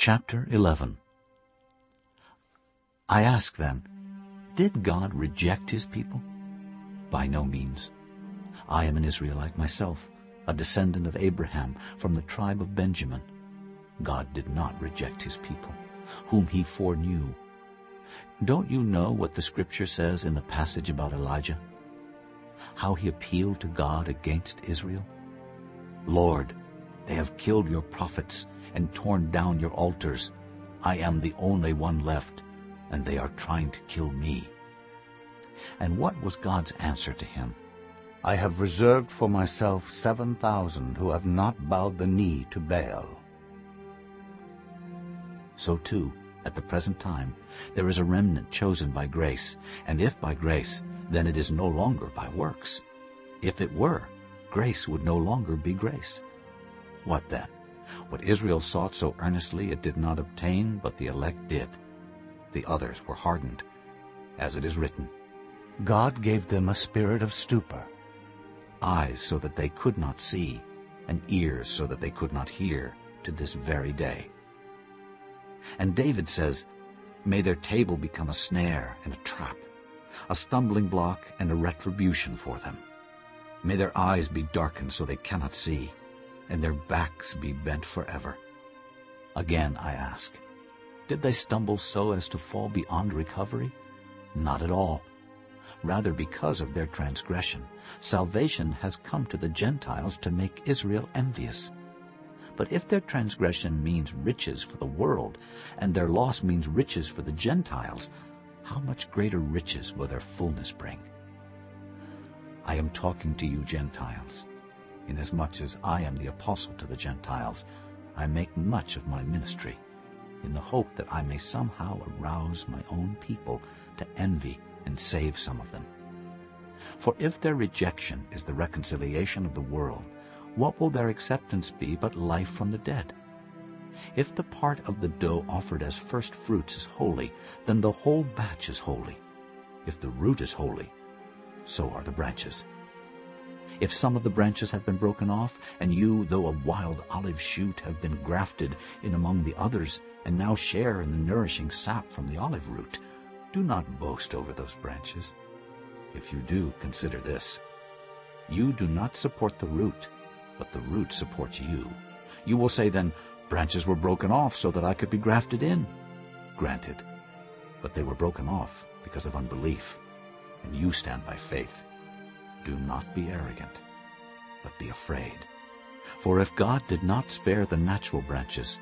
Chapter 11 I ask then, did God reject his people? By no means. I am an Israelite myself, a descendant of Abraham from the tribe of Benjamin. God did not reject his people, whom he foreknew. Don't you know what the scripture says in the passage about Elijah? How he appealed to God against Israel? Lord, they have killed your prophets and torn down your altars. I am the only one left, and they are trying to kill me. And what was God's answer to him? I have reserved for myself seven thousand who have not bowed the knee to Baal. So too, at the present time, there is a remnant chosen by grace, and if by grace, then it is no longer by works. If it were, grace would no longer be grace. What then? What Israel sought so earnestly it did not obtain, but the elect did. The others were hardened. As it is written, God gave them a spirit of stupor, eyes so that they could not see, and ears so that they could not hear, to this very day. And David says, May their table become a snare and a trap, a stumbling block and a retribution for them. May their eyes be darkened so they cannot see, and their backs be bent forever. Again I ask, did they stumble so as to fall beyond recovery? Not at all. Rather, because of their transgression, salvation has come to the Gentiles to make Israel envious. But if their transgression means riches for the world, and their loss means riches for the Gentiles, how much greater riches will their fullness bring? I am talking to you Gentiles. Inasmuch as I am the apostle to the Gentiles, I make much of my ministry, in the hope that I may somehow arouse my own people to envy and save some of them. For if their rejection is the reconciliation of the world, what will their acceptance be but life from the dead? If the part of the dough offered as first fruits is holy, then the whole batch is holy. If the root is holy, so are the branches. If some of the branches have been broken off, and you, though a wild olive shoot, have been grafted in among the others, and now share in the nourishing sap from the olive root, do not boast over those branches. If you do, consider this. You do not support the root, but the root supports you. You will say then, branches were broken off so that I could be grafted in. Granted, but they were broken off because of unbelief, and you stand by faith. Do not be arrogant, but be afraid. For if God did not spare the natural branches,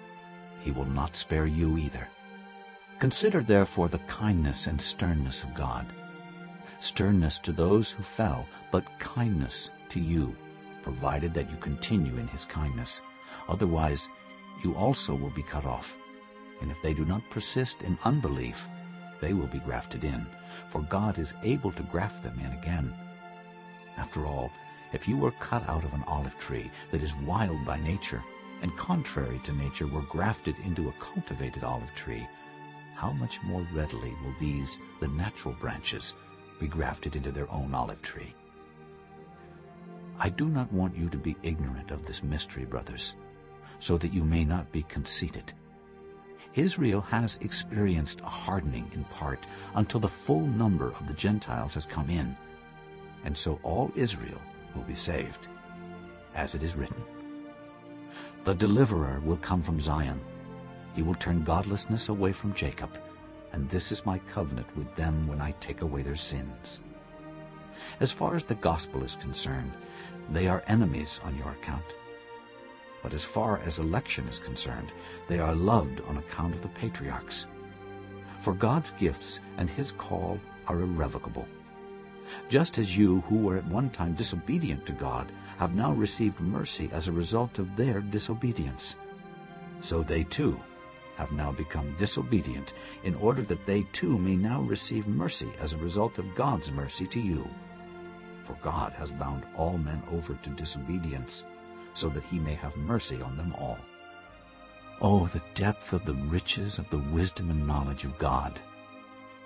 he will not spare you either. Consider therefore the kindness and sternness of God. Sternness to those who fell, but kindness to you, provided that you continue in his kindness. Otherwise you also will be cut off. And if they do not persist in unbelief, they will be grafted in, for God is able to graft them in again. After all, if you were cut out of an olive tree that is wild by nature, and contrary to nature were grafted into a cultivated olive tree, how much more readily will these, the natural branches, be grafted into their own olive tree? I do not want you to be ignorant of this mystery, brothers, so that you may not be conceited. Israel has experienced a hardening in part until the full number of the Gentiles has come in, and so all Israel will be saved, as it is written. The deliverer will come from Zion. He will turn godlessness away from Jacob, and this is my covenant with them when I take away their sins. As far as the gospel is concerned, they are enemies on your account. But as far as election is concerned, they are loved on account of the patriarchs. For God's gifts and his call are irrevocable. Just as you, who were at one time disobedient to God, have now received mercy as a result of their disobedience, so they too have now become disobedient in order that they too may now receive mercy as a result of God's mercy to you. For God has bound all men over to disobedience, so that he may have mercy on them all. Oh, the depth of the riches of the wisdom and knowledge of God!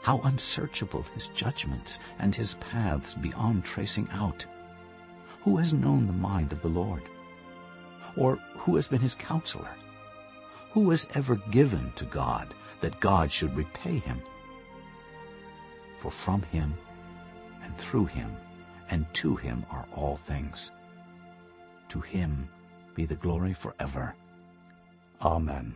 How unsearchable his judgments and his paths beyond tracing out! Who has known the mind of the Lord? Or who has been his counselor? Who has ever given to God that God should repay him? For from him, and through him, and to him are all things. To him be the glory forever. Amen.